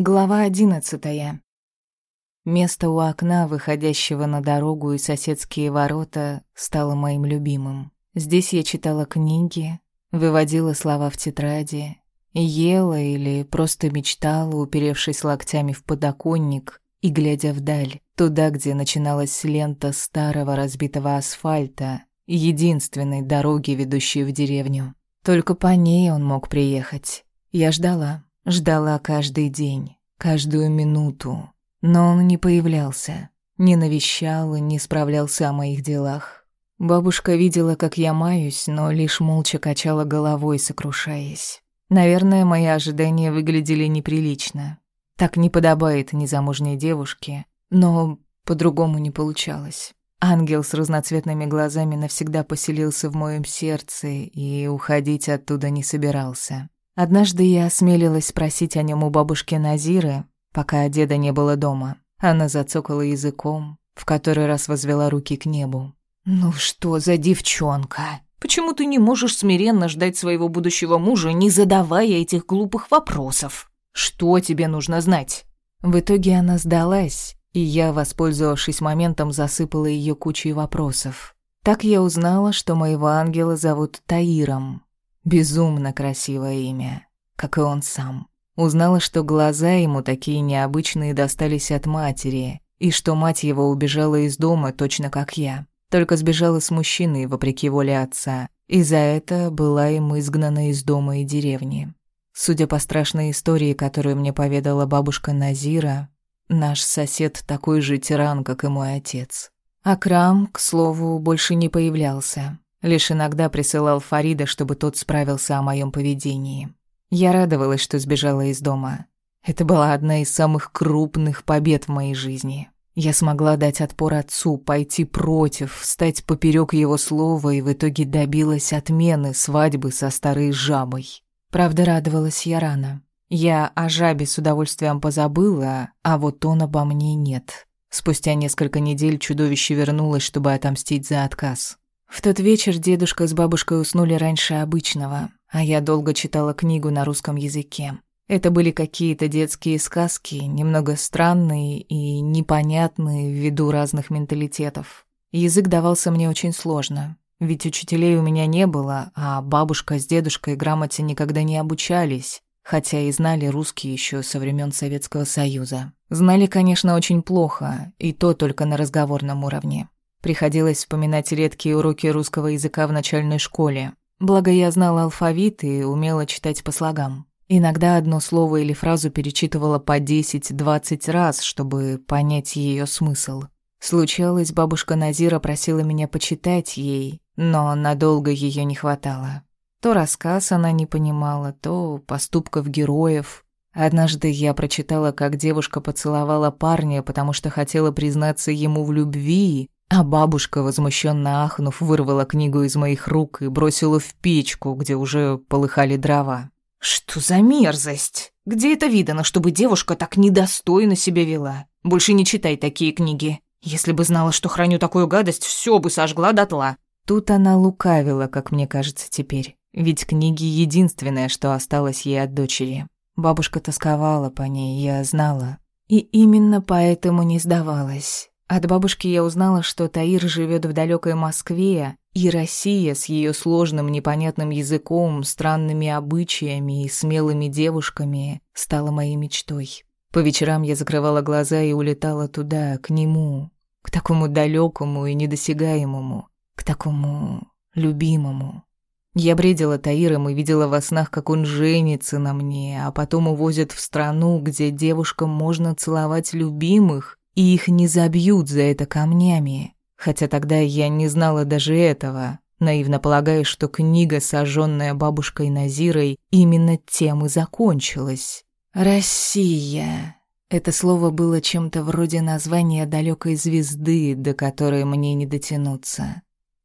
Глава одиннадцатая. Место у окна, выходящего на дорогу и соседские ворота, стало моим любимым. Здесь я читала книги, выводила слова в тетради, ела или просто мечтала, уперевшись локтями в подоконник и глядя вдаль, туда, где начиналась лента старого разбитого асфальта, единственной дороги, ведущей в деревню. Только по ней он мог приехать. Я ждала. Ждала каждый день, каждую минуту, но он не появлялся, не навещал и не справлялся о моих делах. Бабушка видела, как я маюсь, но лишь молча качала головой, сокрушаясь. Наверное, мои ожидания выглядели неприлично. Так не подобает незамужней девушке, но по-другому не получалось. Ангел с разноцветными глазами навсегда поселился в моем сердце и уходить оттуда не собирался. Однажды я осмелилась спросить о нем у бабушки Назиры, пока деда не было дома. Она зацокала языком, в который раз возвела руки к небу. «Ну что за девчонка? Почему ты не можешь смиренно ждать своего будущего мужа, не задавая этих глупых вопросов? Что тебе нужно знать?» В итоге она сдалась, и я, воспользовавшись моментом, засыпала ее кучей вопросов. Так я узнала, что моего ангела зовут Таиром, Безумно красивое имя, как и он сам. Узнала, что глаза ему такие необычные достались от матери, и что мать его убежала из дома точно как я. Только сбежала с мужчиной, вопреки воле отца, и за это была им изгнана из дома и деревни. Судя по страшной истории, которую мне поведала бабушка Назира, наш сосед такой же тиран, как и мой отец. Акрам, к слову, больше не появлялся. Лишь иногда присылал Фарида, чтобы тот справился о моем поведении. Я радовалась, что сбежала из дома. Это была одна из самых крупных побед в моей жизни. Я смогла дать отпор отцу, пойти против, встать поперек его слова и в итоге добилась отмены свадьбы со старой жабой. Правда, радовалась я рано. Я о жабе с удовольствием позабыла, а вот он обо мне нет. Спустя несколько недель чудовище вернулось, чтобы отомстить за отказ. В тот вечер дедушка с бабушкой уснули раньше обычного, а я долго читала книгу на русском языке. Это были какие-то детские сказки, немного странные и непонятные ввиду разных менталитетов. Язык давался мне очень сложно, ведь учителей у меня не было, а бабушка с дедушкой грамоте никогда не обучались, хотя и знали русский еще со времен Советского Союза. Знали, конечно, очень плохо, и то только на разговорном уровне. Приходилось вспоминать редкие уроки русского языка в начальной школе. Благо я знала алфавит и умела читать по слогам. Иногда одно слово или фразу перечитывала по 10-20 раз, чтобы понять ее смысл. Случалось, бабушка Назира просила меня почитать ей, но надолго ее не хватало. То рассказ она не понимала, то поступков героев. Однажды я прочитала, как девушка поцеловала парня, потому что хотела признаться ему в любви, а бабушка, возмущенно ахнув, вырвала книгу из моих рук и бросила в печку, где уже полыхали дрова. «Что за мерзость? Где это видано, чтобы девушка так недостойно себя вела? Больше не читай такие книги. Если бы знала, что храню такую гадость, все бы сожгла дотла». Тут она лукавила, как мне кажется теперь. Ведь книги — единственное, что осталось ей от дочери. Бабушка тосковала по ней, я знала. И именно поэтому не сдавалась. От бабушки я узнала, что Таир живет в далекой Москве, и Россия с ее сложным непонятным языком, странными обычаями и смелыми девушками стала моей мечтой. По вечерам я закрывала глаза и улетала туда, к нему, к такому далекому и недосягаемому, к такому любимому. Я бредила Таиром и видела во снах, как он женится на мне, а потом увозят в страну, где девушкам можно целовать любимых, и их не забьют за это камнями. Хотя тогда я не знала даже этого, наивно полагая, что книга, сожженная бабушкой Назирой, именно тем и закончилась. «Россия». Это слово было чем-то вроде названия далекой звезды, до которой мне не дотянуться.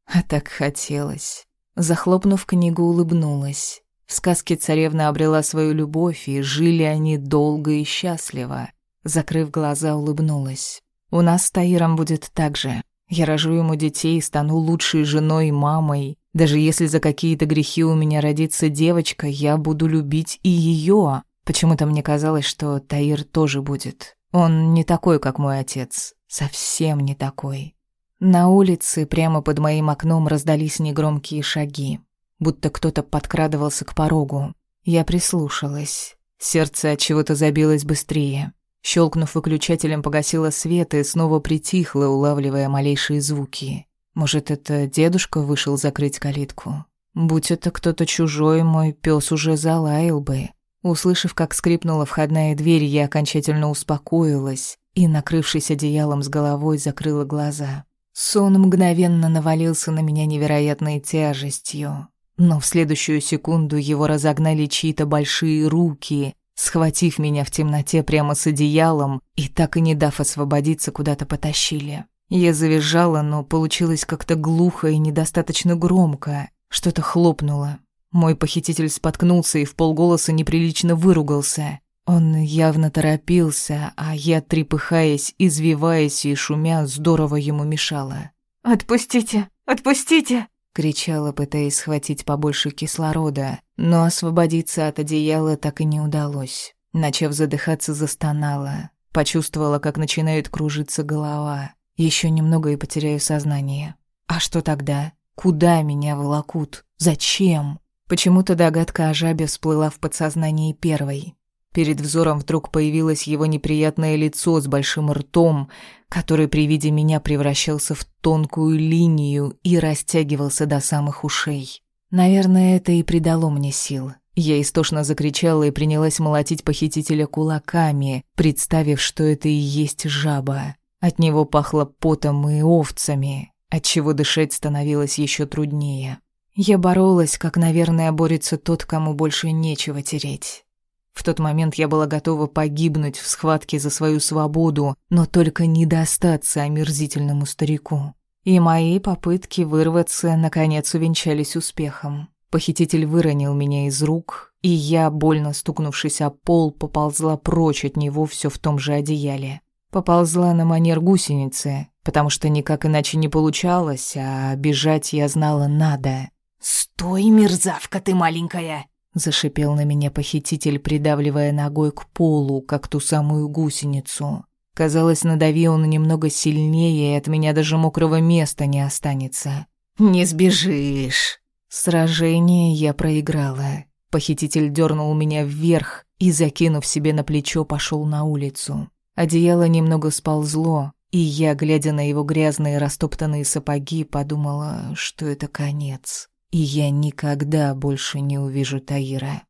А так хотелось. Захлопнув книгу, улыбнулась. В сказке царевна обрела свою любовь, и жили они долго и счастливо. Закрыв глаза, улыбнулась. «У нас с Таиром будет так же. Я рожу ему детей, стану лучшей женой и мамой. Даже если за какие-то грехи у меня родится девочка, я буду любить и ее. Почему-то мне казалось, что Таир тоже будет. Он не такой, как мой отец. Совсем не такой. На улице прямо под моим окном раздались негромкие шаги, будто кто-то подкрадывался к порогу. Я прислушалась. Сердце от чего-то забилось быстрее. Щелкнув выключателем, погасила свет и снова притихла, улавливая малейшие звуки. Может, это дедушка вышел закрыть калитку? Будь это кто-то чужой, мой пес уже залаял бы. Услышав, как скрипнула входная дверь, я окончательно успокоилась и, накрывшись одеялом с головой, закрыла глаза. Сон мгновенно навалился на меня невероятной тяжестью, но в следующую секунду его разогнали чьи-то большие руки, схватив меня в темноте прямо с одеялом и так и не дав освободиться, куда-то потащили. Я завизжала, но получилось как-то глухо и недостаточно громко. Что-то хлопнуло. Мой похититель споткнулся и в полголоса неприлично выругался. Он явно торопился, а я, трепыхаясь, извиваясь и шумя, здорово ему мешала. «Отпустите! Отпустите!» Кричала, пытаясь схватить побольше кислорода, но освободиться от одеяла так и не удалось. Начав задыхаться, застонала. Почувствовала, как начинает кружиться голова. Еще немного и потеряю сознание. А что тогда? Куда меня волокут? Зачем? Почему-то догадка о жабе всплыла в подсознании первой. Перед взором вдруг появилось его неприятное лицо с большим ртом, который при виде меня превращался в тонкую линию и растягивался до самых ушей. Наверное, это и придало мне сил. Я истошно закричала и принялась молотить похитителя кулаками, представив, что это и есть жаба. От него пахло потом и овцами, отчего дышать становилось еще труднее. Я боролась, как, наверное, борется тот, кому больше нечего тереть. В тот момент я была готова погибнуть в схватке за свою свободу, но только не достаться омерзительному старику. И мои попытки вырваться, наконец, увенчались успехом. Похититель выронил меня из рук, и я, больно стукнувшись о пол, поползла прочь от него все в том же одеяле. Поползла на манер гусеницы, потому что никак иначе не получалось, а бежать я знала надо. «Стой, мерзавка ты маленькая!» Зашипел на меня похититель, придавливая ногой к полу, как ту самую гусеницу. Казалось, надави он немного сильнее, и от меня даже мокрого места не останется. «Не сбежишь!» Сражение я проиграла. Похититель дернул меня вверх и, закинув себе на плечо, пошел на улицу. Одеяло немного сползло, и я, глядя на его грязные растоптанные сапоги, подумала, что это конец и я никогда больше не увижу Таира.